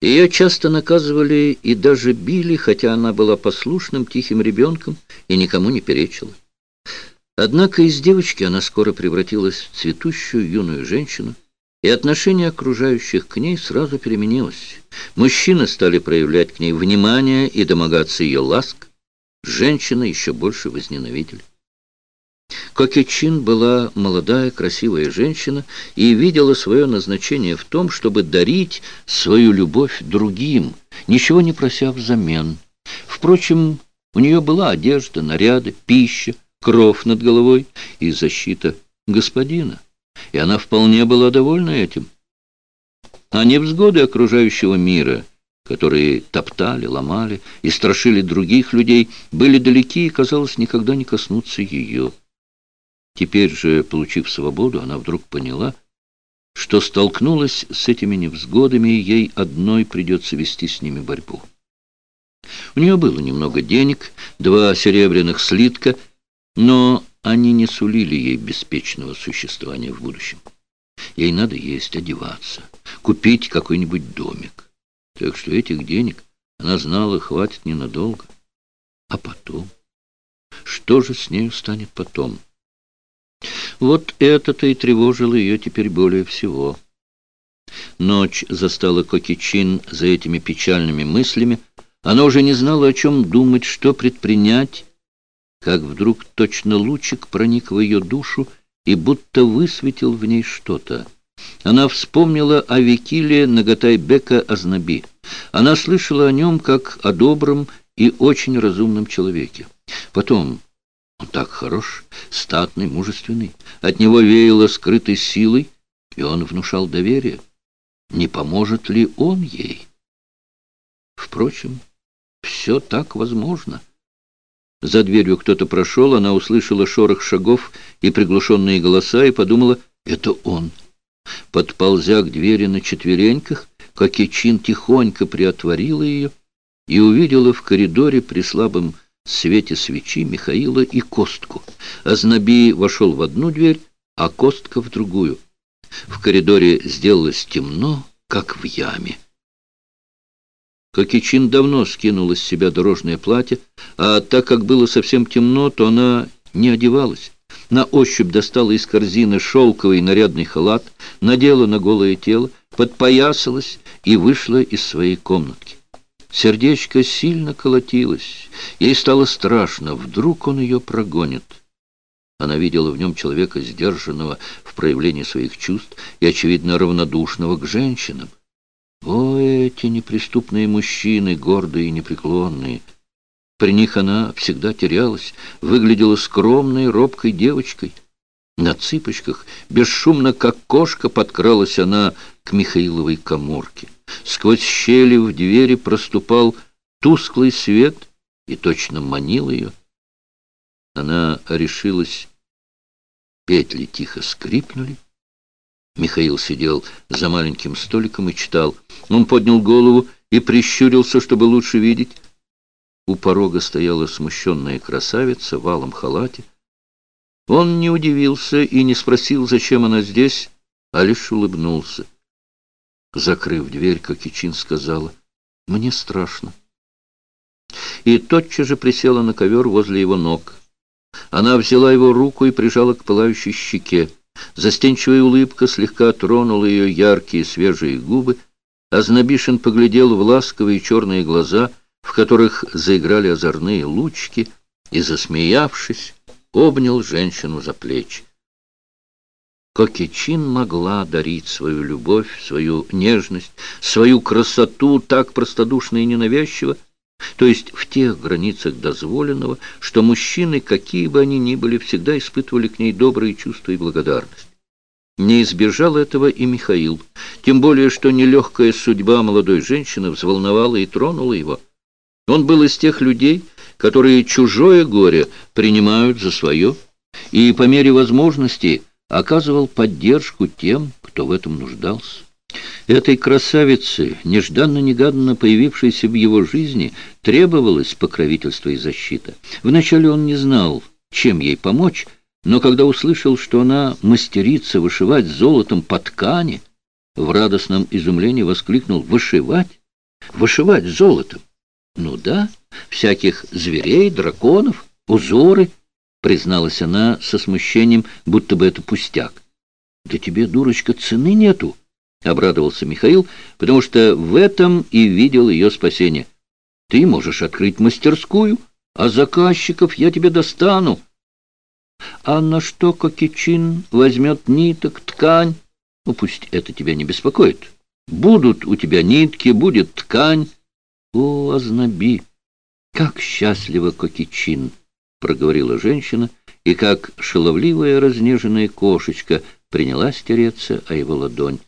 Ее часто наказывали и даже били, хотя она была послушным, тихим ребенком и никому не перечила. Однако из девочки она скоро превратилась в цветущую юную женщину, и отношение окружающих к ней сразу переменилось. Мужчины стали проявлять к ней внимание и домогаться ее ласк. Женщины еще больше возненавидели. Кокечин была молодая, красивая женщина и видела свое назначение в том, чтобы дарить свою любовь другим, ничего не прося взамен. Впрочем, у нее была одежда, наряды, пища, кров над головой и защита господина, и она вполне была довольна этим. А невзгоды окружающего мира, которые топтали, ломали и страшили других людей, были далеки и, казалось, никогда не коснуться ее. Теперь же, получив свободу, она вдруг поняла, что столкнулась с этими невзгодами, и ей одной придется вести с ними борьбу. У нее было немного денег, два серебряных слитка, но они не сулили ей беспечного существования в будущем. Ей надо есть, одеваться, купить какой-нибудь домик. Так что этих денег, она знала, хватит ненадолго. А потом? Что же с нею станет потом? Вот это-то и тревожило ее теперь более всего. Ночь застала Кокичин за этими печальными мыслями. Она уже не знала, о чем думать, что предпринять, как вдруг точно лучик проник в ее душу и будто высветил в ней что-то. Она вспомнила о Викиле Нагатайбека Азнаби. Она слышала о нем как о добром и очень разумном человеке. Потом он так хорош, статный, мужественный. От него веяло скрытой силой, и он внушал доверие. Не поможет ли он ей? Впрочем, все так возможно. За дверью кто-то прошел, она услышала шорох шагов и приглушенные голоса и подумала, это он. Подползя к двери на четвереньках, Кокечин тихонько приотворила ее и увидела в коридоре при слабом свете свечи Михаила и Костку. Азнаби вошел в одну дверь, а Костка в другую. В коридоре сделалось темно, как в яме. Кокичин давно скинула с себя дорожное платье, а так как было совсем темно, то она не одевалась. На ощупь достала из корзины шелковый нарядный халат, надела на голое тело, подпоясалась и вышла из своей комнатки. Сердечко сильно колотилось. Ей стало страшно. Вдруг он ее прогонит. Она видела в нем человека, сдержанного в проявлении своих чувств и, очевидно, равнодушного к женщинам. О, эти неприступные мужчины, гордые и непреклонные! При них она всегда терялась, выглядела скромной, робкой девочкой. На цыпочках, бесшумно, как кошка, подкралась она к Михаиловой коморке. Сквозь щели в двери проступал тусклый свет и точно манил ее. Она решилась. Петли тихо скрипнули. Михаил сидел за маленьким столиком и читал. Он поднял голову и прищурился, чтобы лучше видеть. У порога стояла смущенная красавица в алом халате. Он не удивился и не спросил, зачем она здесь, а лишь улыбнулся. Закрыв дверь, Кокичин сказала, «Мне страшно». И тотчас же присела на ковер возле его ног. Она взяла его руку и прижала к пылающей щеке. Застенчивая улыбка слегка тронула ее яркие свежие губы, а Знобишин поглядел в ласковые черные глаза, в которых заиграли озорные лучки, и, засмеявшись, обнял женщину за плечи. Кокечин могла дарить свою любовь, свою нежность, свою красоту так простодушно и ненавязчиво, то есть в тех границах дозволенного, что мужчины, какие бы они ни были, всегда испытывали к ней добрые чувства и благодарность. Не избежал этого и Михаил, тем более, что нелегкая судьба молодой женщины взволновала и тронула его. Он был из тех людей, которые чужое горе принимают за свое, и по мере возможности оказывал поддержку тем, кто в этом нуждался. Этой красавице, нежданно-негаданно появившейся в его жизни, требовалось покровительство и защита. Вначале он не знал, чем ей помочь, но когда услышал, что она мастерица вышивать золотом по ткани, в радостном изумлении воскликнул «Вышивать? вышивать золотом. Ну да, всяких зверей, драконов, узоры, призналась она со смущением, будто бы это пустяк. Да тебе, дурочка, цены нету, обрадовался Михаил, потому что в этом и видел ее спасение. Ты можешь открыть мастерскую, а заказчиков я тебе достану. А на что Кокичин возьмет ниток, ткань? Ну, пусть это тебя не беспокоит. Будут у тебя нитки, будет ткань. О, ознаби! Как счастлива Кокичин! Проговорила женщина, и как шаловливая разнеженная кошечка принялась тереться о его ладонь.